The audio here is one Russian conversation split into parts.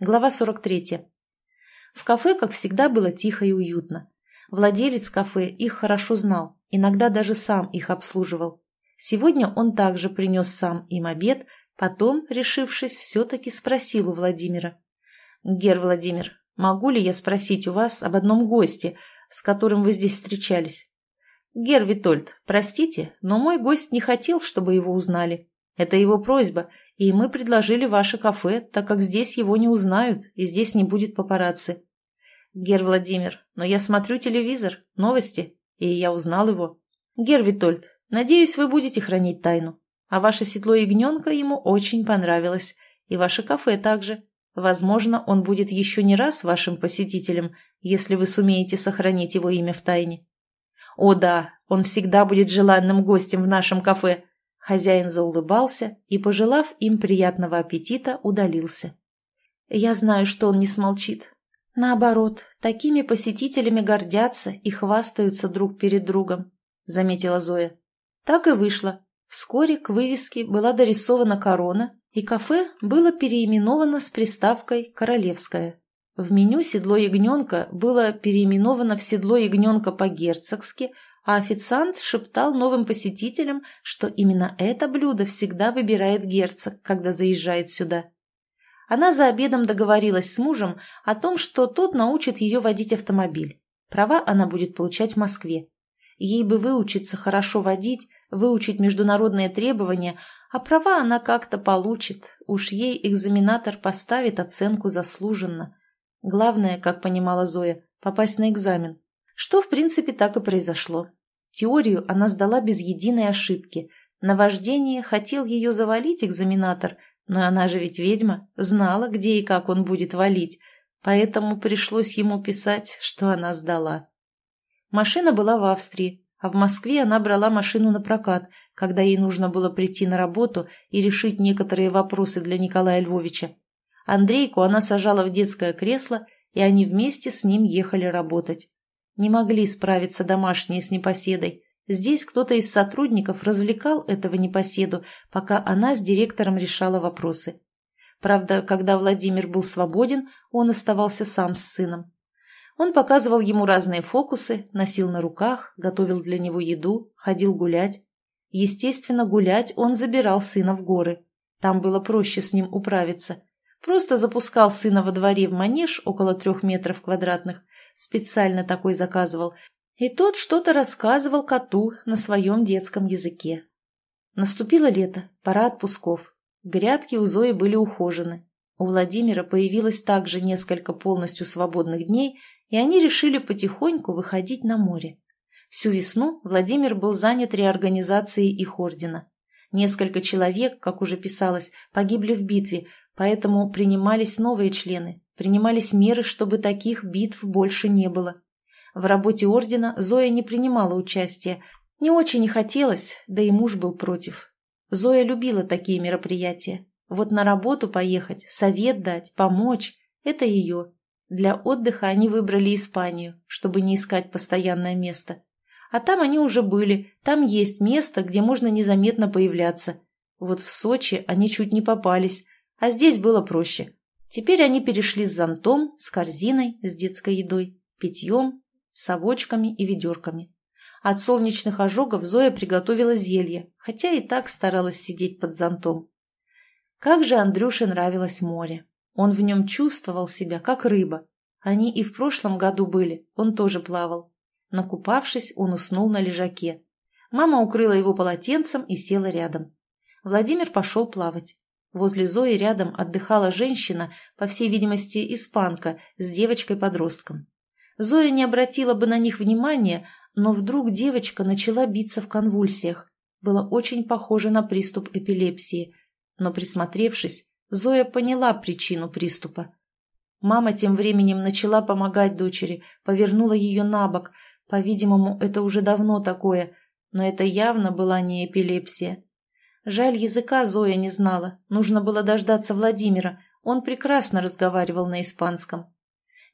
Глава 43. В кафе, как всегда, было тихо и уютно. Владелец кафе их хорошо знал, иногда даже сам их обслуживал. Сегодня он также принес сам им обед, потом, решившись, все-таки спросил у Владимира. «Гер Владимир, могу ли я спросить у вас об одном госте, с которым вы здесь встречались?» «Гер Витольд, простите, но мой гость не хотел, чтобы его узнали. Это его просьба, и мы предложили ваше кафе, так как здесь его не узнают, и здесь не будет папарацци. Гер Владимир, но я смотрю телевизор, новости, и я узнал его. Гер Витольд, надеюсь, вы будете хранить тайну. А ваше седло ягненка ему очень понравилось, и ваше кафе также. Возможно, он будет еще не раз вашим посетителем, если вы сумеете сохранить его имя в тайне. О да, он всегда будет желанным гостем в нашем кафе, Хозяин заулыбался и, пожелав им приятного аппетита, удалился. Я знаю, что он не смолчит. Наоборот, такими посетителями гордятся и хвастаются друг перед другом, заметила Зоя. Так и вышло. Вскоре к вывеске была дорисована корона, и кафе было переименовано с приставкой «Королевское». В меню седло ягненка было переименовано в седло ягненка по-герцогски, а официант шептал новым посетителям, что именно это блюдо всегда выбирает герцог, когда заезжает сюда. Она за обедом договорилась с мужем о том, что тот научит ее водить автомобиль. Права она будет получать в Москве. Ей бы выучиться хорошо водить, выучить международные требования, а права она как-то получит. Уж ей экзаменатор поставит оценку заслуженно. Главное, как понимала Зоя, попасть на экзамен. Что, в принципе, так и произошло. Теорию она сдала без единой ошибки. На вождение хотел ее завалить экзаменатор, но она же ведь ведьма, знала, где и как он будет валить, поэтому пришлось ему писать, что она сдала. Машина была в Австрии, а в Москве она брала машину на прокат, когда ей нужно было прийти на работу и решить некоторые вопросы для Николая Львовича. Андрейку она сажала в детское кресло, и они вместе с ним ехали работать. Не могли справиться домашние с непоседой. Здесь кто-то из сотрудников развлекал этого непоседу, пока она с директором решала вопросы. Правда, когда Владимир был свободен, он оставался сам с сыном. Он показывал ему разные фокусы, носил на руках, готовил для него еду, ходил гулять. Естественно, гулять он забирал сына в горы. Там было проще с ним управиться. Просто запускал сына во дворе в манеж около трех метров квадратных, специально такой заказывал, и тот что-то рассказывал коту на своем детском языке. Наступило лето, пора отпусков. Грядки у Зои были ухожены. У Владимира появилось также несколько полностью свободных дней, и они решили потихоньку выходить на море. Всю весну Владимир был занят реорганизацией их ордена. Несколько человек, как уже писалось, погибли в битве, поэтому принимались новые члены, принимались меры, чтобы таких битв больше не было. В работе ордена Зоя не принимала участия, не очень и хотелось, да и муж был против. Зоя любила такие мероприятия. Вот на работу поехать, совет дать, помочь – это ее. Для отдыха они выбрали Испанию, чтобы не искать постоянное место. А там они уже были, там есть место, где можно незаметно появляться. Вот в Сочи они чуть не попались, а здесь было проще. Теперь они перешли с зонтом, с корзиной, с детской едой, питьем, совочками и ведерками. От солнечных ожогов Зоя приготовила зелье, хотя и так старалась сидеть под зонтом. Как же Андрюше нравилось море. Он в нем чувствовал себя, как рыба. Они и в прошлом году были, он тоже плавал. Накупавшись, он уснул на лежаке. Мама укрыла его полотенцем и села рядом. Владимир пошел плавать. Возле Зои рядом отдыхала женщина, по всей видимости, испанка, с девочкой-подростком. Зоя не обратила бы на них внимания, но вдруг девочка начала биться в конвульсиях. Было очень похоже на приступ эпилепсии. Но присмотревшись, Зоя поняла причину приступа. Мама тем временем начала помогать дочери, повернула ее на бок. По-видимому, это уже давно такое, но это явно была не эпилепсия. Жаль, языка Зоя не знала. Нужно было дождаться Владимира. Он прекрасно разговаривал на испанском.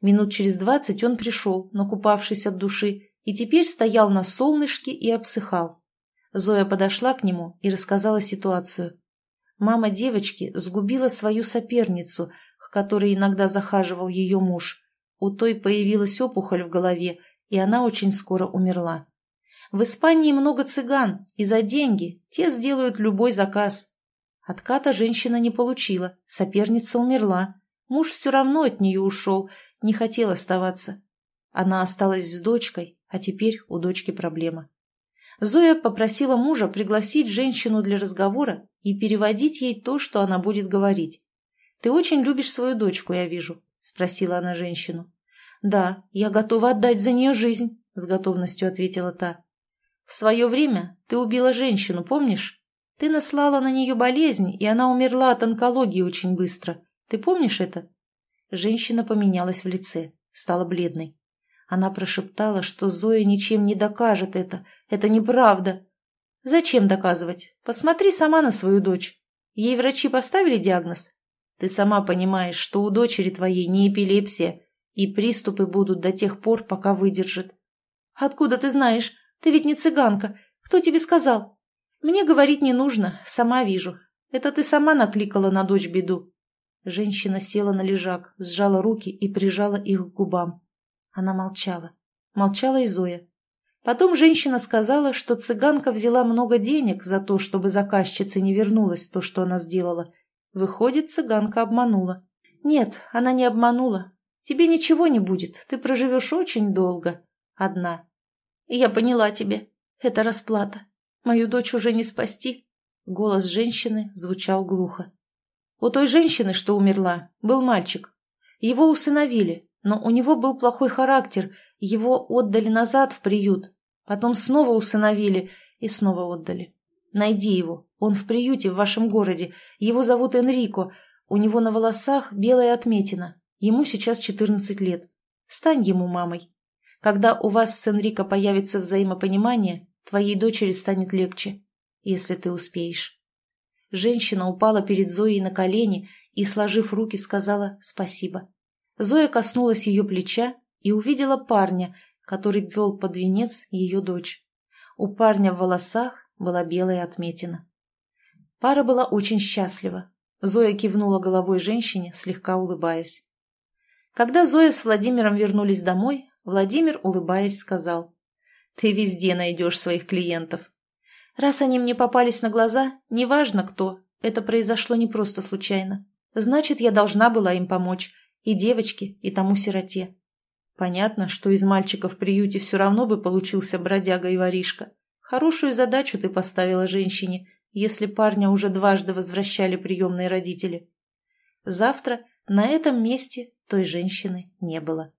Минут через двадцать он пришел, накупавшись от души, и теперь стоял на солнышке и обсыхал. Зоя подошла к нему и рассказала ситуацию. Мама девочки сгубила свою соперницу, к который иногда захаживал ее муж. У той появилась опухоль в голове, и она очень скоро умерла. В Испании много цыган, и за деньги те сделают любой заказ. Отката женщина не получила, соперница умерла. Муж все равно от нее ушел, не хотел оставаться. Она осталась с дочкой, а теперь у дочки проблема. Зоя попросила мужа пригласить женщину для разговора и переводить ей то, что она будет говорить. «Ты очень любишь свою дочку, я вижу», — спросила она женщину. «Да, я готова отдать за нее жизнь», — с готовностью ответила та. «В свое время ты убила женщину, помнишь? Ты наслала на нее болезнь, и она умерла от онкологии очень быстро. Ты помнишь это?» Женщина поменялась в лице, стала бледной. Она прошептала, что Зоя ничем не докажет это. Это неправда. «Зачем доказывать? Посмотри сама на свою дочь. Ей врачи поставили диагноз? Ты сама понимаешь, что у дочери твоей не эпилепсия, и приступы будут до тех пор, пока выдержит. Откуда ты знаешь? Ты ведь не цыганка. Кто тебе сказал? Мне говорить не нужно, сама вижу. Это ты сама накликала на дочь беду. Женщина села на лежак, сжала руки и прижала их к губам. Она молчала. Молчала и Зоя. Потом женщина сказала, что цыганка взяла много денег за то, чтобы заказчица не вернулась то, что она сделала. Выходит, цыганка обманула. Нет, она не обманула. Тебе ничего не будет, ты проживешь очень долго. Одна. Я поняла тебе. Это расплата. Мою дочь уже не спасти. Голос женщины звучал глухо. У той женщины, что умерла, был мальчик. Его усыновили, но у него был плохой характер, его отдали назад в приют. Потом снова усыновили и снова отдали. Найди его, он в приюте в вашем городе. Его зовут Энрико, у него на волосах белая отметина, Ему сейчас 14 лет. Стань ему мамой. Когда у вас с Энрико появится взаимопонимание, твоей дочери станет легче, если ты успеешь. Женщина упала перед Зоей на колени и, сложив руки, сказала «спасибо». Зоя коснулась ее плеча и увидела парня, который ввел под венец ее дочь. У парня в волосах была белая отметина. Пара была очень счастлива. Зоя кивнула головой женщине, слегка улыбаясь. Когда Зоя с Владимиром вернулись домой, Владимир, улыбаясь, сказал, «Ты везде найдешь своих клиентов. Раз они мне попались на глаза, неважно кто, это произошло не просто случайно. Значит, я должна была им помочь, и девочке, и тому сироте. Понятно, что из мальчика в приюте все равно бы получился бродяга и воришка. Хорошую задачу ты поставила женщине, если парня уже дважды возвращали приемные родители. Завтра на этом месте той женщины не было.